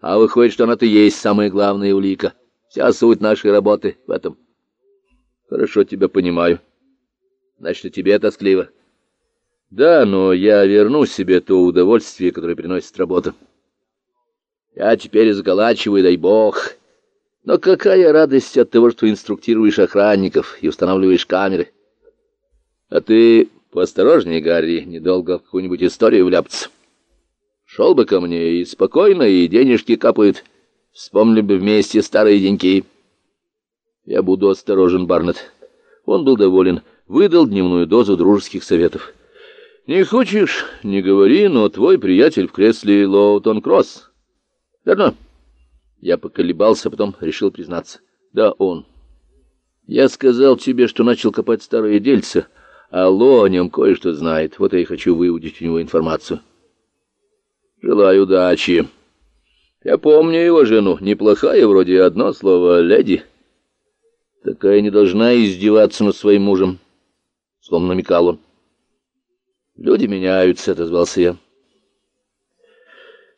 А выходит, что она-то есть самая главная улика. Вся суть нашей работы в этом. Хорошо тебя понимаю. Значит, и тебе тоскливо. Да, но я верну себе то удовольствие, которое приносит работа. Я теперь изголачиваю, дай бог. Но какая радость от того, что инструктируешь охранников и устанавливаешь камеры. А ты поосторожнее, Гарри, недолго в какую-нибудь историю вляпаться. Шел бы ко мне и спокойно, и денежки капают. Вспомнили бы вместе старые деньки. Я буду осторожен, Барнетт. Он был доволен, выдал дневную дозу дружеских советов. Не хочешь, не говори, но твой приятель в кресле Лоутон Кросс. Верно? Я поколебался, потом решил признаться. Да, он. Я сказал тебе, что начал копать старые дельца, а Ло о нем кое-что знает. Вот я и хочу выудить у него информацию. Желаю удачи. Я помню его жену. Неплохая, вроде одно слово «леди». Такая не должна издеваться над своим мужем, словно намекал он. «Люди меняются», — отозвался я.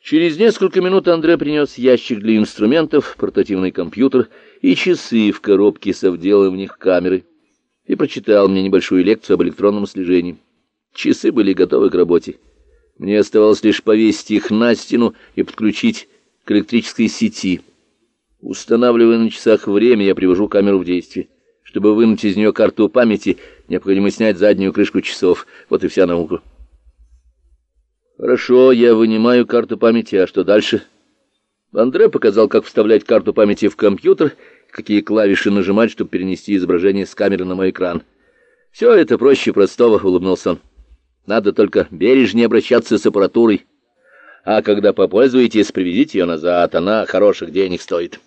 Через несколько минут Андре принес ящик для инструментов, портативный компьютер и часы в коробке со вделанной в них камерой и прочитал мне небольшую лекцию об электронном слежении. Часы были готовы к работе. Мне оставалось лишь повесить их на стену и подключить к электрической сети. Устанавливая на часах время, я привожу камеру в действие. Чтобы вынуть из нее карту памяти, необходимо снять заднюю крышку часов. Вот и вся наука. Хорошо, я вынимаю карту памяти, а что дальше? Андре показал, как вставлять карту памяти в компьютер, какие клавиши нажимать, чтобы перенести изображение с камеры на мой экран. Все это проще простого, улыбнулся он. Надо только бережнее обращаться с аппаратурой. А когда попользуетесь, приведите ее назад, она хороших денег стоит.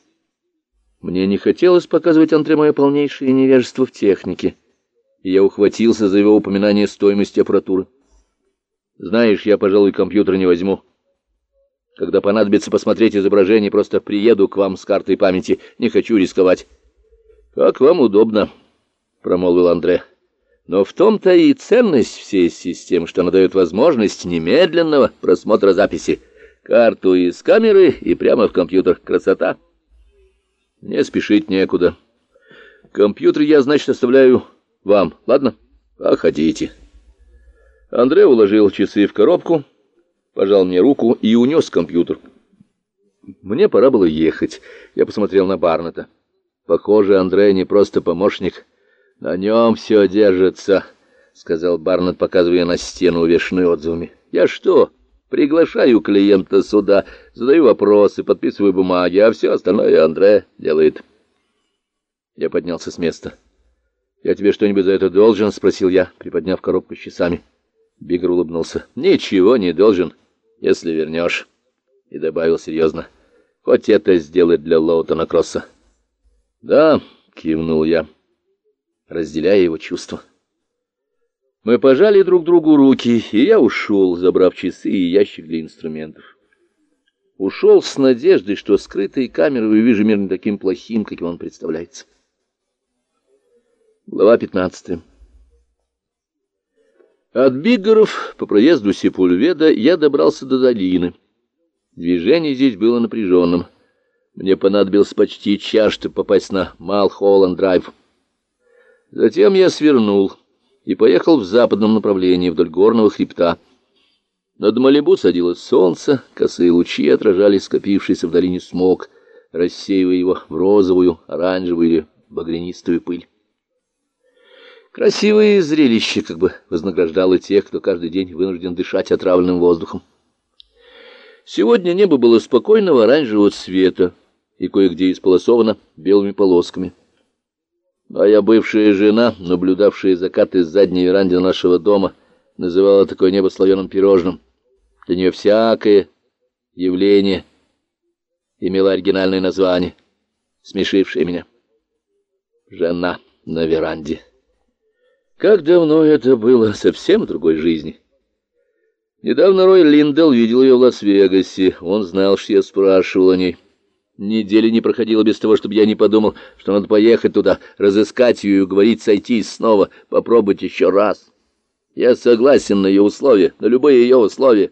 Мне не хотелось показывать Андре мое полнейшее невежество в технике, я ухватился за его упоминание стоимости аппаратуры. Знаешь, я, пожалуй, компьютер не возьму. Когда понадобится посмотреть изображение, просто приеду к вам с картой памяти. Не хочу рисковать. Как вам удобно, промолвил Андре. Но в том-то и ценность всей системы, что она дает возможность немедленного просмотра записи. Карту из камеры и прямо в компьютер. Красота. Не спешить некуда. Компьютер я, значит, оставляю вам, ладно? Походите. Андрей уложил часы в коробку, пожал мне руку и унес компьютер. Мне пора было ехать. Я посмотрел на Барнета. Похоже, Андрей не просто помощник, «На нем все держится», — сказал Барнетт, показывая на стену, увешанную отзывами. «Я что, приглашаю клиента сюда, задаю вопросы, подписываю бумаги, а все остальное Андре делает». Я поднялся с места. «Я тебе что-нибудь за это должен?» — спросил я, приподняв коробку с часами. Бигр улыбнулся. «Ничего не должен, если вернешь». И добавил серьезно. «Хоть это сделать для Лоутона Кросса». «Да», — кивнул я разделяя его чувства. Мы пожали друг другу руки, и я ушел, забрав часы и ящик для инструментов. Ушел с надеждой, что скрытой камерой увижу мир не таким плохим, каким он представляется. Глава 15. От Биггеров по проезду Сепульведа я добрался до долины. Движение здесь было напряженным. Мне понадобилось почти час, чтобы попасть на Малхолланд-драйв. Затем я свернул и поехал в западном направлении вдоль горного хребта. Над Малибу садилось солнце, косые лучи отражали скопившийся в долине смог, рассеивая его в розовую, оранжевую или багрянистую пыль. Красивое зрелище как бы вознаграждало тех, кто каждый день вынужден дышать отравленным воздухом. Сегодня небо было спокойного оранжевого цвета и кое-где исполосовано белыми полосками. Моя бывшая жена, наблюдавшая закат из задней веранды нашего дома, называла такое небо слоеным пирожным. Для нее всякое явление имело оригинальное название, смешившее меня. Жена на веранде. Как давно это было, совсем в другой жизни. Недавно Рой Линдел видел ее в Лас-Вегасе. Он знал, что я спрашивал о ней. Недели не проходило без того, чтобы я не подумал, что надо поехать туда, разыскать ее и уговорить сойтись снова, попробовать еще раз. Я согласен на ее условия, на любые ее условия.